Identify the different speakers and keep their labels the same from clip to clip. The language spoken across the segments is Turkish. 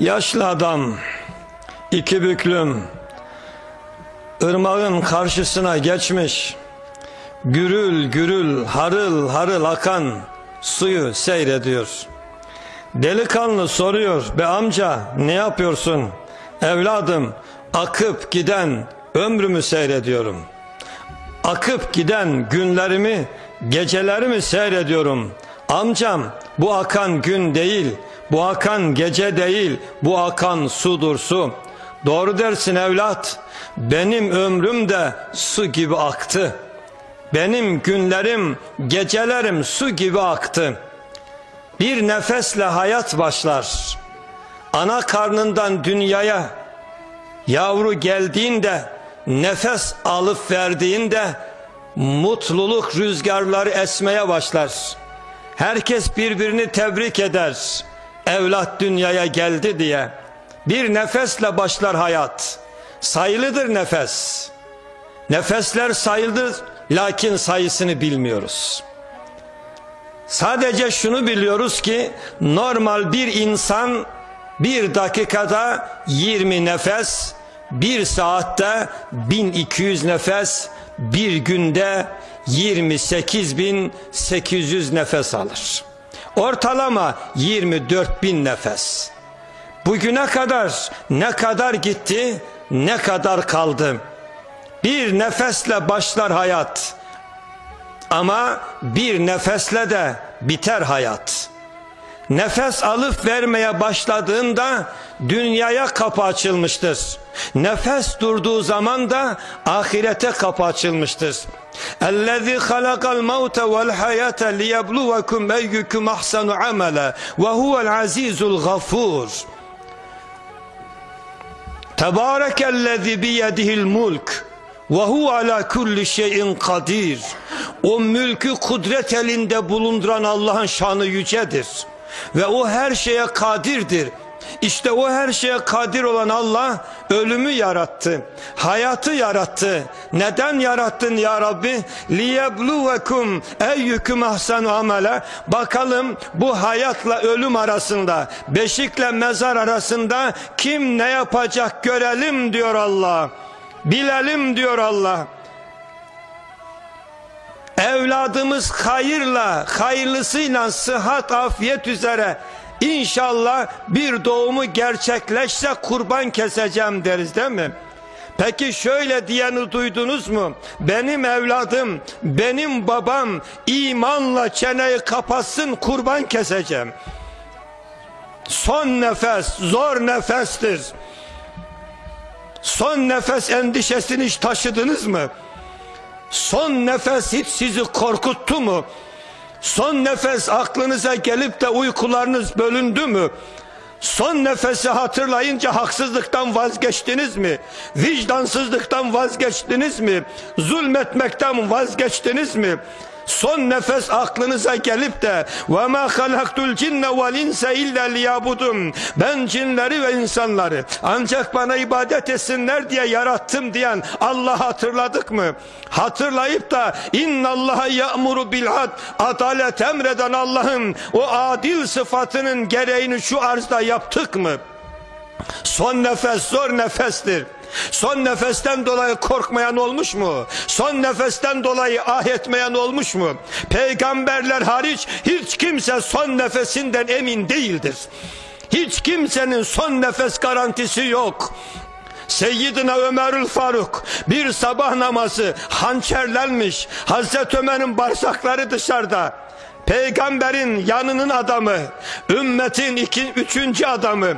Speaker 1: Yaşlı adam, iki büklüm, ırmağın karşısına geçmiş, gürül gürül, harıl harıl akan suyu seyrediyor. Delikanlı soruyor, be amca ne yapıyorsun? Evladım, akıp giden ömrümü seyrediyorum. Akıp giden günlerimi, gecelerimi seyrediyorum. Amcam, bu akan gün değil, bu akan gece değil, bu akan sudur su. Doğru dersin evlat. Benim ömrüm de su gibi aktı. Benim günlerim, gecelerim su gibi aktı. Bir nefesle hayat başlar. Ana karnından dünyaya yavru geldiğinde, nefes alıp verdiğinde mutluluk rüzgarları esmeye başlar. Herkes birbirini tebrik eder evlat dünyaya geldi diye. Bir nefesle başlar hayat. Sayılıdır nefes. Nefesler sayılır lakin sayısını bilmiyoruz. Sadece şunu biliyoruz ki normal bir insan bir dakikada 20 nefes, bir saatte 1200 nefes, bir günde 28.800 nefes alır. Ortalama 24 bin nefes. Bugüne kadar ne kadar gitti, ne kadar kaldı. Bir nefesle başlar hayat. Ama bir nefesle de biter hayat. Nefes alıp vermeye başladığında dünyaya kapı açılmıştır. Nefes durduğu zaman da ahirete kapı açılmıştır. اَلَّذِي خَلَقَ الْمَوْتَ وَالْحَيَاةَ لِيَبْلُوَكُمْ اَيُّكُمْ اَحْسَنُ عَمَلًا وَهُوَ الْعَز۪يزُ الْغَفُورُ تَبَارَكَ الَّذِي بِيَدِهِ الْمُلْكِ وَهُوَ عَلَى كُلِّ شَيْءٍ قَدِيرٌ O mülkü kudret elinde bulunduran Allah'ın şanı yücedir. Ve o her şeye kadirdir. İşte o her şeye kadir olan Allah ölümü yarattı. Hayatı yarattı. Neden yarattın ya Rabbi? Liyebluvekum eyyüküm ahsanu amele. Bakalım bu hayatla ölüm arasında, beşikle mezar arasında kim ne yapacak görelim diyor Allah. Bilelim diyor Allah. Evladımız hayırla, hayırlısıyla sıhhat, afiyet üzere İnşallah bir doğumu gerçekleşse kurban keseceğim deriz değil mi? Peki şöyle diyeni duydunuz mu? Benim evladım, benim babam imanla çeneyi kapatsın kurban keseceğim. Son nefes, zor nefestir. Son nefes endişesini hiç taşıdınız mı? Son nefes hiç sizi korkuttu mu? Son nefes aklınıza gelip de uykularınız bölündü mü? Son nefesi hatırlayınca haksızlıktan vazgeçtiniz mi? Vicdansızlıktan vazgeçtiniz mi? Zulmetmekten vazgeçtiniz mi? Son nefes aklınıza gelip de ve ma halaktul cinne vel insa illa liyabudun ben cinleri ve insanları ancak bana ibadet etsinler diye yarattım diyen Allah hatırladık mı? Hatırlayıp da innallaha ya'muru bil ad adalet emreden Allah'ın o adil sıfatının gereğini şu arzda yaptık mı? Son nefes zor nefestir. Son nefesten dolayı korkmayan olmuş mu? Son nefesten dolayı ah etmeyen olmuş mu? Peygamberler hariç hiç kimse son nefesinden emin değildir. Hiç kimsenin son nefes garantisi yok. Seyyidina Ömerül Faruk bir sabah namazı hançerlenmiş. Hazreti Ömer'in bağırsakları dışarıda. Peygamberin yanının adamı, ümmetin iki, üçüncü adamı,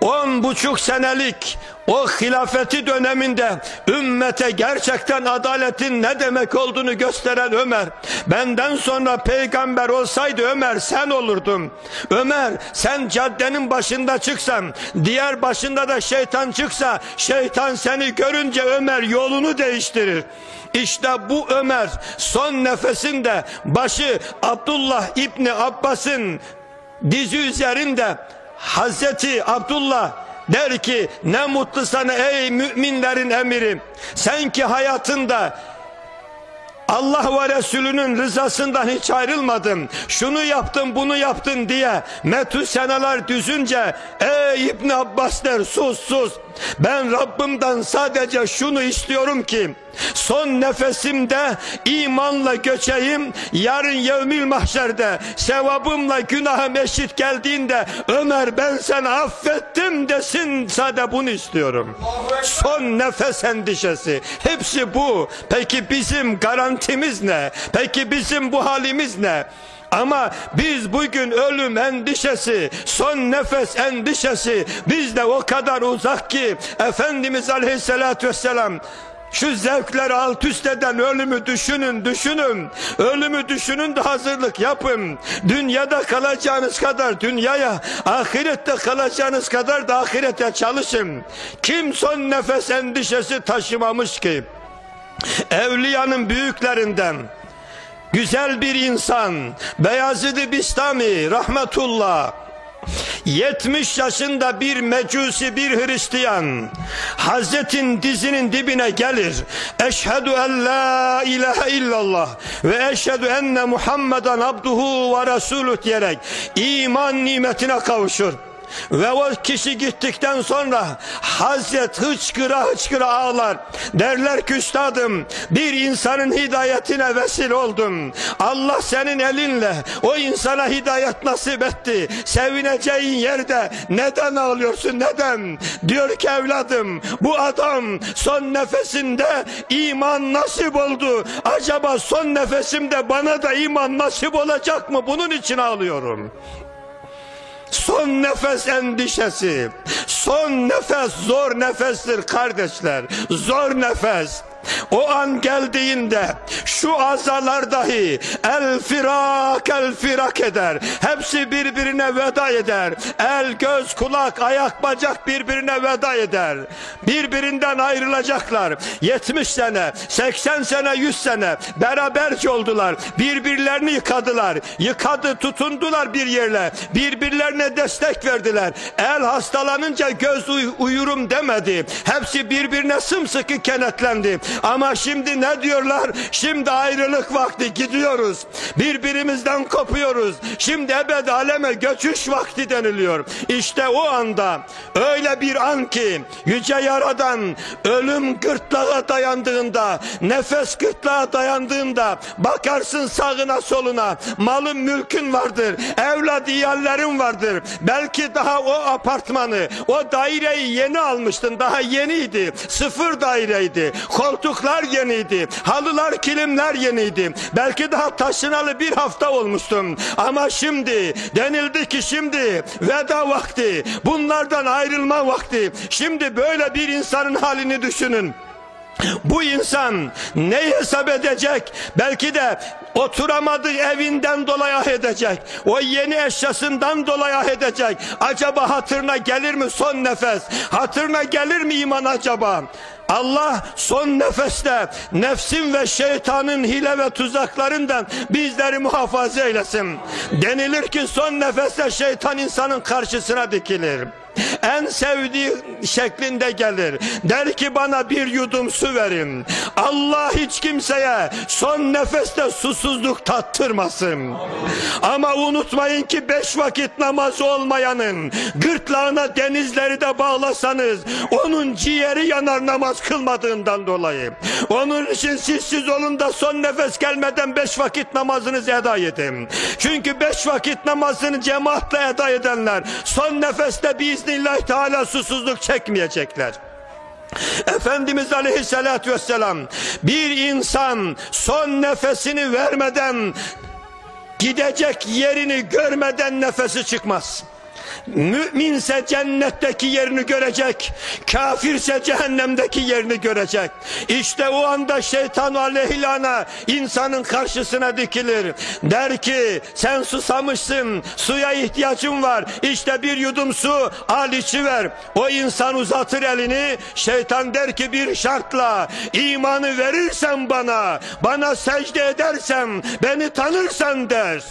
Speaker 1: on buçuk senelik o hilafeti döneminde ümmete gerçekten adaletin ne demek olduğunu gösteren Ömer benden sonra peygamber olsaydı Ömer sen olurdun. Ömer sen caddenin başında çıksan diğer başında da şeytan çıksa şeytan seni görünce Ömer yolunu değiştirir. İşte bu Ömer son nefesinde başı Abdullah İbni Abbas'ın dizi üzerinde Hazreti Abdullah der ki ne mutlu sana ey müminlerin emiri sen ki hayatında Allah ve Resulünün rızasından hiç ayrılmadım. Şunu yaptım bunu yaptın diye metü seneler düzünce ey İbn Abbas der sus sus. Ben Rabbimden sadece şunu istiyorum ki son nefesimde imanla göçeyim yarın yevmil mahşerde sevabımla günahım eşit geldiğinde Ömer ben seni affettim desin sade bunu istiyorum. Son nefes endişesi. Hepsi bu. Peki bizim garantimiz ne? Peki bizim bu halimiz ne? Ama biz bugün ölüm endişesi, son nefes endişesi bizde o kadar uzak ki Efendimiz Aleyhisselatü Vesselam şu zevkleri alt üst eden ölümü düşünün, düşünün. Ölümü düşünün de hazırlık yapın. Dünyada kalacağınız kadar dünyaya, ahirette kalacağınız kadar da ahirete çalışın. Kim son nefes endişesi taşımamış ki? Evliyanın büyüklerinden, güzel bir insan Beyazid-i Bistami rahmetullah 70 yaşında bir mecusi bir Hristiyan Hazretin dizinin dibine gelir. Eşhedü en la ilahe illallah ve eşhedü enne Muhammeden abduhu ve resulü diyerek iman nimetine kavuşur ve o kişi gittikten sonra Hazret hıçkıra hıçkıra ağlar. Derler ki üstadım bir insanın hidayetine vesile oldum. Allah senin elinle o insana hidayet nasip etti. Sevineceğin yerde neden ağlıyorsun neden? Diyor ki evladım bu adam son nefesinde iman nasip oldu. Acaba son nefesimde bana da iman nasip olacak mı? Bunun için ağlıyorum son nefes endişesi, son nefes zor nefestir kardeşler, zor nefes. O an geldiğinde şu azalar dahi el firak el firak eder. Hepsi birbirine veda eder. El, göz, kulak, ayak, bacak birbirine veda eder. Birbirinden ayrılacaklar. 70 sene, 80 sene, 100 sene beraberce oldular. Birbirlerini yıkadılar. Yıkadı, tutundular bir yerle. Birbirlerine destek verdiler. El hastalanınca göz uy uyurum demedi. Hepsi birbirine sımsıkı kenetlendi. Ama şimdi ne diyorlar? Şimdi ayrılık vakti gidiyoruz. Birbirimizden kopuyoruz. Şimdi ebed aleme göçüş vakti deniliyor. İşte o anda öyle bir an ki yüce yaradan ölüm gırtlağa dayandığında nefes gırtlağa dayandığında bakarsın sağına soluna malın mülkün vardır evlad iyallerin vardır belki daha o apartmanı o daireyi yeni almıştın daha yeniydi sıfır daireydi koltuklar yeniydi halılar kilimler yeniydi. Belki daha taşınalı bir hafta olmuştum. Ama şimdi denildi ki şimdi veda vakti bunlardan ayrılma vakti. Şimdi böyle bir insanın halini düşünün bu insan ne hesap edecek? Belki de oturamadığı evinden dolayı ah edecek. O yeni eşyasından dolayı ah edecek. Acaba hatırına gelir mi son nefes? Hatırına gelir mi iman acaba? Allah son nefeste nefsin ve şeytanın hile ve tuzaklarından bizleri muhafaza eylesin. Denilir ki son nefeste şeytan insanın karşısına dikilir en sevdiği şeklinde gelir. Der ki bana bir yudum su verin. Allah hiç kimseye son nefeste susuzluk tattırmasın. Ama unutmayın ki beş vakit namaz olmayanın gırtlağına denizleri de bağlasanız onun ciğeri yanar namaz kılmadığından dolayı. Onun için siz siz olun da son nefes gelmeden beş vakit namazınızı eda edin. Çünkü beş vakit namazını cemaatle eda edenler son nefeste biiznillah Teala susuzluk çekmeyecekler. Efendimiz Aleyhisselatü Vesselam bir insan son nefesini vermeden gidecek yerini görmeden nefesi çıkmaz. Müminse cennetteki yerini görecek. Kafirse cehennemdeki yerini görecek. İşte o anda şeytan aleyhilana insanın karşısına dikilir. Der ki sen susamışsın. Suya ihtiyacın var. İşte bir yudum su al içiver. O insan uzatır elini. Şeytan der ki bir şartla imanı verirsen bana, bana secde edersem, beni tanırsan der.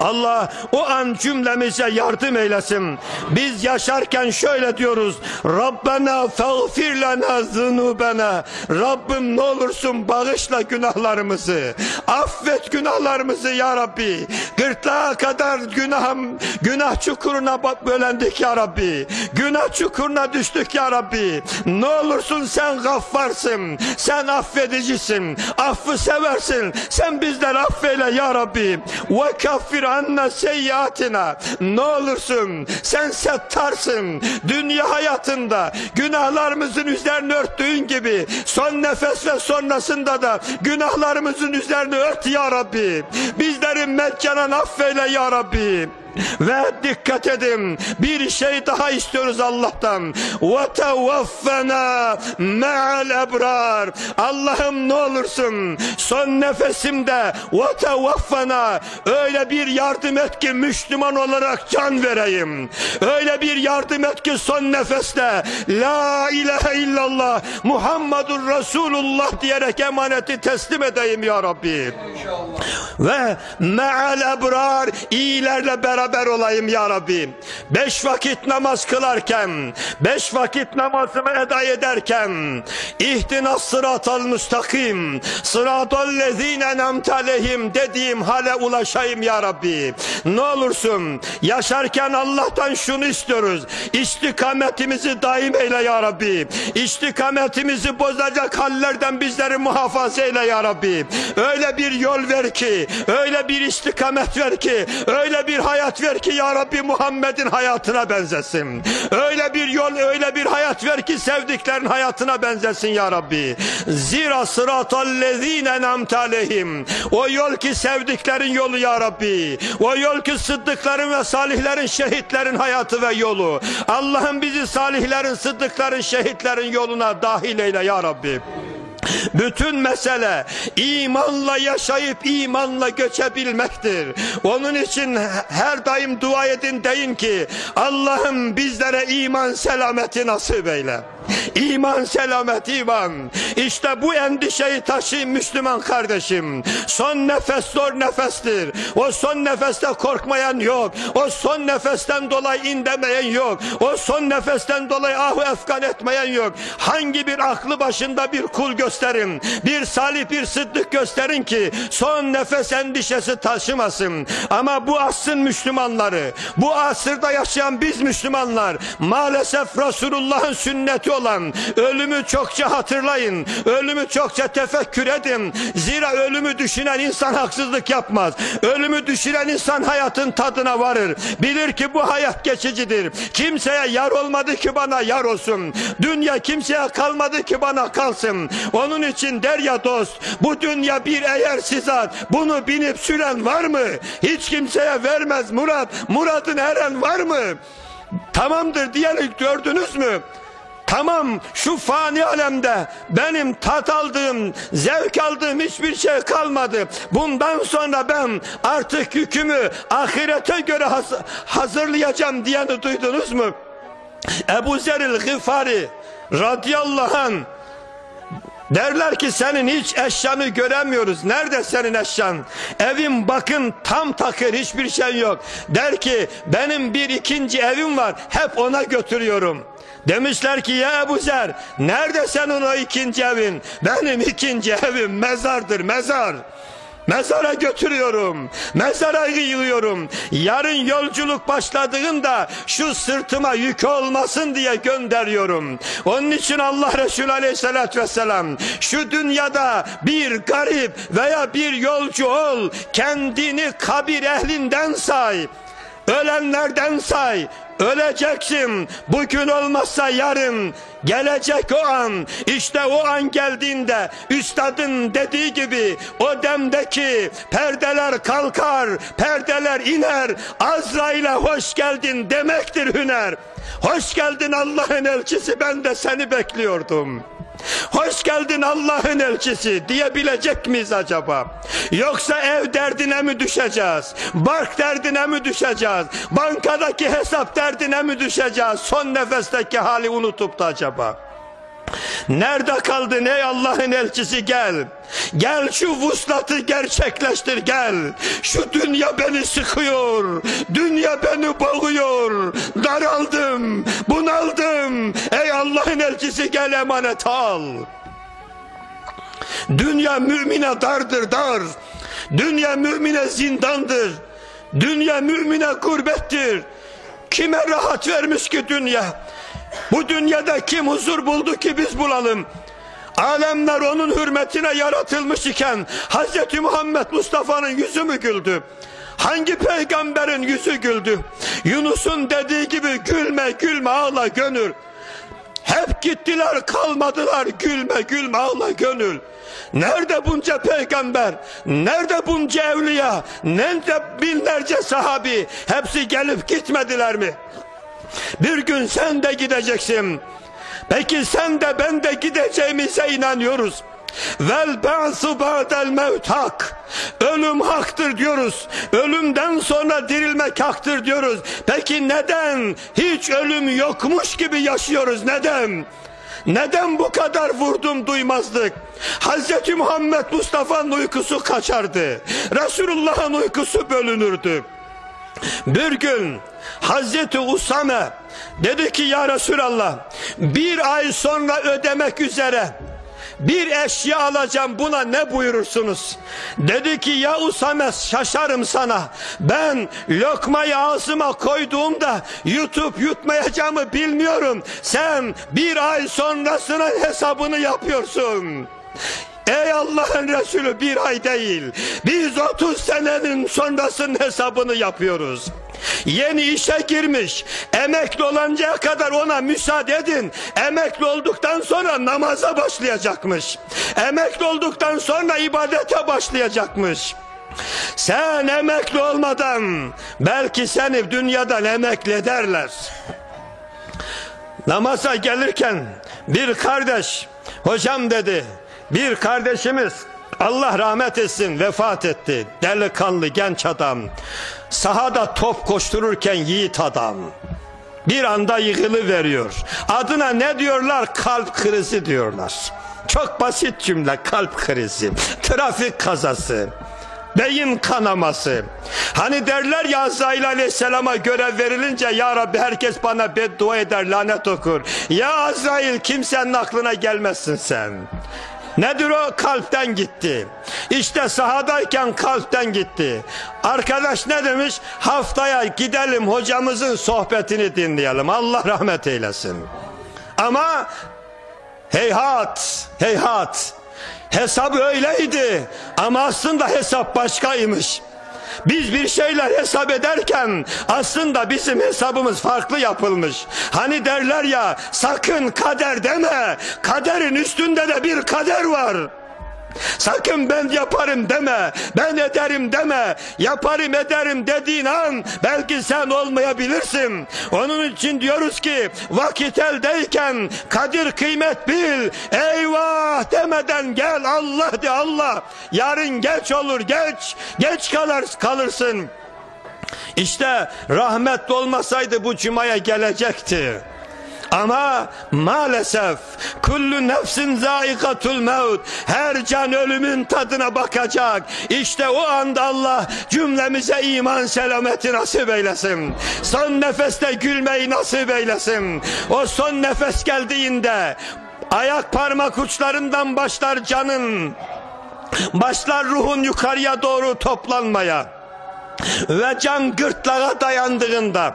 Speaker 1: Allah o an cümlemize yardım eylesin. Biz yaşarken şöyle diyoruz. Rabbena fagfir lana zunubena. Rabbim ne olursun bağışla günahlarımızı. Affet günahlarımızı ya Rabbi. Gırtlağa kadar günahım, günah çukuruna bölendik ya Rabbi. Günah çukuruna düştük ya Rabbi. Ne olursun sen gaffarsın. Sen affedicisin. Affı seversin. Sen bizden affeyle ya Rabbi. Ve kaffir anna seyyatina. Ne olursun sen settarsın. Dünya hayatında günahlarımızın üzerine örttüğün gibi son nefes ve sonrasında da günahlarımızın üzerine ört ya Rabbi. Bizleri meccanen affeyle ya Rabbi. Ve dikkat edin bir şey daha istiyoruz Allah'tan. Tevaffena me'al ebrar. Allah'ım ne olursun son nefesimde ve tevaffena öyle bir yardım et ki Müslüman olarak can vereyim. Öyle bir yardım et ki son nefeste La ilahe illallah Muhammedur Resulullah diyerek emaneti teslim edeyim ya Rabbi. İnşallah. Ve me'al ebrar iyilerle beraber beraber olayım ya Rabbi. Beş vakit namaz kılarken, beş vakit namazımı eda ederken, ihtinas sıratal müstakim, sıratal lezine nemtalehim dediğim hale ulaşayım ya Rabbi. Ne olursun yaşarken Allah'tan şunu istiyoruz. İstikametimizi daim eyle ya Rabbi. İstikametimizi bozacak hallerden bizleri muhafaza eyle ya Rabbi. Öyle bir yol ver ki, öyle bir istikamet ver ki, öyle bir hayat hayat ver ki ya Rabbi Muhammed'in hayatına benzesin. Öyle bir yol öyle bir hayat ver ki sevdiklerin hayatına benzesin ya Rabbi. Zira sıratallezine namtalehim. O yol ki sevdiklerin yolu ya Rabbi. O yol ki sıddıkların ve salihlerin şehitlerin hayatı ve yolu. Allah'ım bizi salihlerin, sıddıkların, şehitlerin yoluna dahil eyle ya Rabbi. Bütün mesele imanla yaşayıp imanla göçebilmektir. Onun için her daim dua edin deyin ki Allah'ım bizlere iman selameti nasip eyle. İman selamet iman. İşte bu endişeyi taşıyın Müslüman kardeşim. Son nefes zor nefestir. O son nefeste korkmayan yok. O son nefesten dolayı indemeyen yok. O son nefesten dolayı ahu efkan etmeyen yok. Hangi bir aklı başında bir kul gösterin. Bir salih bir sıddık gösterin ki son nefes endişesi taşımasın. Ama bu asrın Müslümanları, bu asırda yaşayan biz Müslümanlar maalesef Resulullah'ın sünneti olan ölümü çokça hatırlayın. Ölümü çokça tefekkür edin. Zira ölümü düşünen insan haksızlık yapmaz. Ölümü düşünen insan hayatın tadına varır. Bilir ki bu hayat geçicidir. Kimseye yar olmadı ki bana yar olsun. Dünya kimseye kalmadı ki bana kalsın. Onun için der ya dost bu dünya bir eğer sizat bunu binip süren var mı? Hiç kimseye vermez Murat. Murat'ın eren var mı? Tamamdır diyerek gördünüz mü? Tamam şu fani alemde benim tat aldığım, zevk aldığım hiçbir şey kalmadı. Bundan sonra ben artık yükümü ahirete göre hazırlayacağım diyeni duydunuz mu? Ebu Zeril Gıfari radıyallahu anh Derler ki senin hiç eşyanı göremiyoruz. Nerede senin eşyan? Evim bakın tam takır hiçbir şey yok. Der ki benim bir ikinci evim var. Hep ona götürüyorum. Demişler ki ya Ebu Zer nerede senin o ikinci evin? Benim ikinci evim mezardır mezar. Mezara götürüyorum. Mezara yığıyorum. Yarın yolculuk başladığında şu sırtıma yük olmasın diye gönderiyorum. Onun için Allah Resulü Aleyhisselatü Vesselam şu dünyada bir garip veya bir yolcu ol. Kendini kabir ehlinden say. Ölenlerden say. Öleceksin. Bugün olmazsa yarın gelecek o an. İşte o an geldiğinde üstadın dediği gibi o demdeki perdeler kalkar, perdeler iner. Azrail'e hoş geldin demektir hüner. Hoş geldin Allah'ın elçisi ben de seni bekliyordum. Hoş geldin Allah'ın elçisi diyebilecek miyiz acaba? Yoksa ev derdine mi düşeceğiz? Bark derdine mi düşeceğiz? Bankadaki hesap derdine mi düşeceğiz? Son nefesteki hali unutup da acaba? Nerede kaldın ey Allah'ın elçisi gel. Gel şu vuslatı gerçekleştir gel. Şu dünya beni sıkıyor. Dünya beni boğuyor. Daraldım, bunaldım. Ey Allah'ın elçisi gel emanet al. Dünya mümine dardır dar. Dünya mümine zindandır. Dünya mümine gurbettir. Kime rahat vermiş ki dünya? Bu dünyada kim huzur buldu ki biz bulalım? Alemler onun hürmetine yaratılmış iken Hz. Muhammed Mustafa'nın yüzü mü güldü? Hangi peygamberin yüzü güldü? Yunus'un dediği gibi gülme gülme ağla gönül. Hep gittiler kalmadılar gülme gülme ağla gönül. Nerede bunca peygamber? Nerede bunca evliya? Nerede binlerce sahabi? Hepsi gelip gitmediler mi? Bir gün sen de gideceksin. Peki sen de ben de gideceğimize inanıyoruz. Vel ba'su ba'del mevt hak. Ölüm haktır diyoruz. Ölümden sonra dirilmek haktır diyoruz. Peki neden hiç ölüm yokmuş gibi yaşıyoruz? Neden? Neden bu kadar vurdum duymazdık? Hz. Muhammed Mustafa'nın uykusu kaçardı. Resulullah'ın uykusu bölünürdü. Bir gün Hazreti Usame dedi ki ya Resulallah bir ay sonra ödemek üzere bir eşya alacağım buna ne buyurursunuz? Dedi ki ya Usame şaşarım sana. Ben lokmayı ağzıma koyduğumda yutup yutmayacağımı bilmiyorum. Sen bir ay sonrasının hesabını yapıyorsun. Ey Allah'ın Resulü bir ay değil. Biz 30 senenin sonrasının hesabını yapıyoruz. Yeni işe girmiş. Emekli olancaya kadar ona müsaade edin. Emekli olduktan sonra namaza başlayacakmış. Emekli olduktan sonra ibadete başlayacakmış. Sen emekli olmadan belki seni dünyadan emekli ederler. Namaza gelirken bir kardeş hocam dedi bir kardeşimiz Allah rahmet etsin vefat etti. Delikanlı genç adam. Sahada top koştururken yiğit adam. Bir anda yıkılı veriyor. Adına ne diyorlar? Kalp krizi diyorlar. Çok basit cümle kalp krizi. Trafik kazası. Beyin kanaması. Hani derler ya Azrail aleyhisselama görev verilince ya Rabbi herkes bana beddua eder lanet okur. Ya Azrail kimsenin aklına gelmezsin sen. Nedir o? Kalpten gitti. İşte sahadayken kalpten gitti. Arkadaş ne demiş? Haftaya gidelim hocamızın sohbetini dinleyelim. Allah rahmet eylesin. Ama heyhat, heyhat. Hesap öyleydi ama aslında hesap başkaymış. Biz bir şeyler hesap ederken aslında bizim hesabımız farklı yapılmış. Hani derler ya sakın kader deme. Kaderin üstünde de bir kader var. Sakın ben yaparım deme, ben ederim deme, yaparım ederim dediğin an belki sen olmayabilirsin. Onun için diyoruz ki vakit eldeyken kadir kıymet bil, eyvah demeden gel Allah de Allah. Yarın geç olur geç, geç kalır, kalırsın. İşte rahmet olmasaydı bu cumaya gelecekti. Ama maalesef kullu nefsin zaikatul mevt her can ölümün tadına bakacak. İşte o anda Allah cümlemize iman selameti nasip eylesin. Son nefeste gülmeyi nasip eylesin. O son nefes geldiğinde ayak parmak uçlarından başlar canın başlar ruhun yukarıya doğru toplanmaya ve can gırtlağa dayandığında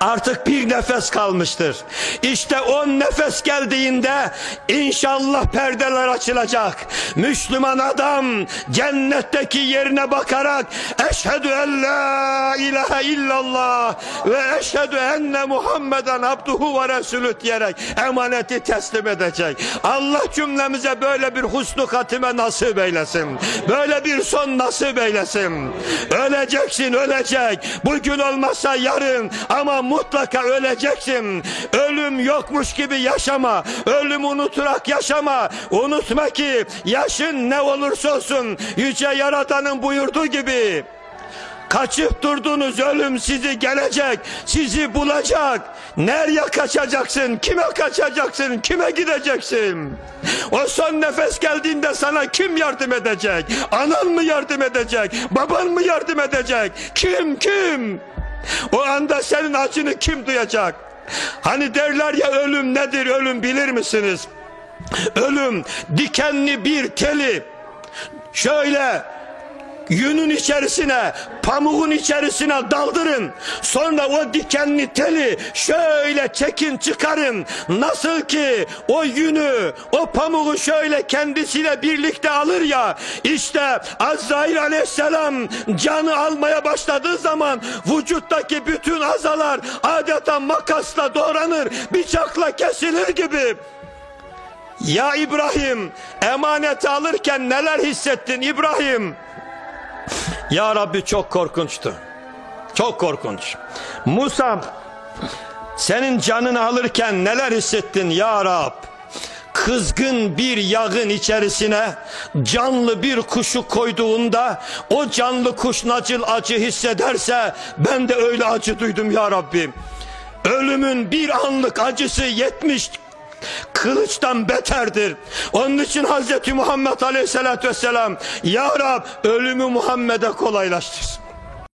Speaker 1: Artık bir nefes kalmıştır. İşte on nefes geldiğinde inşallah perdeler açılacak. Müslüman adam cennetteki yerine bakarak eşhedü en la ilahe illallah ve eşhedü enne Muhammeden abduhu ve resulü diyerek emaneti teslim edecek. Allah cümlemize böyle bir husnu katime nasip eylesin. Böyle bir son nasip eylesin. Öleceksin ölecek. Bugün olmazsa yarın ama mutlaka öleceksin. Ölüm yokmuş gibi yaşama. Ölüm unutarak yaşama. Unutma ki yaşın ne olursa olsun yüce yaratanın buyurduğu gibi Kaçıp durduğunuz ölüm sizi gelecek, sizi bulacak. Nereye kaçacaksın? Kime kaçacaksın? Kime gideceksin? O son nefes geldiğinde sana kim yardım edecek? Anan mı yardım edecek? Baban mı yardım edecek? Kim kim? O anda senin acını kim duyacak? Hani derler ya ölüm nedir ölüm bilir misiniz? Ölüm dikenli bir teli şöyle yünün içerisine, pamuğun içerisine daldırın. Sonra o dikenli teli şöyle çekin çıkarın. Nasıl ki o yünü, o pamuğu şöyle kendisiyle birlikte alır ya. İşte Azrail aleyhisselam canı almaya başladığı zaman vücuttaki bütün azalar adeta makasla doğranır, bıçakla kesilir gibi. Ya İbrahim emaneti alırken neler hissettin İbrahim? Ya Rabbi çok korkunçtu. Çok korkunç. Musa senin canını alırken neler hissettin ya Rab? Kızgın bir yağın içerisine canlı bir kuşu koyduğunda o canlı kuş nasıl acı hissederse ben de öyle acı duydum ya Rabbi. Ölümün bir anlık acısı yetmiş kılıçtan beterdir. Onun için Hazreti Muhammed Aleyhisselatü Vesselam Ya Rab ölümü Muhammed'e kolaylaştırsın.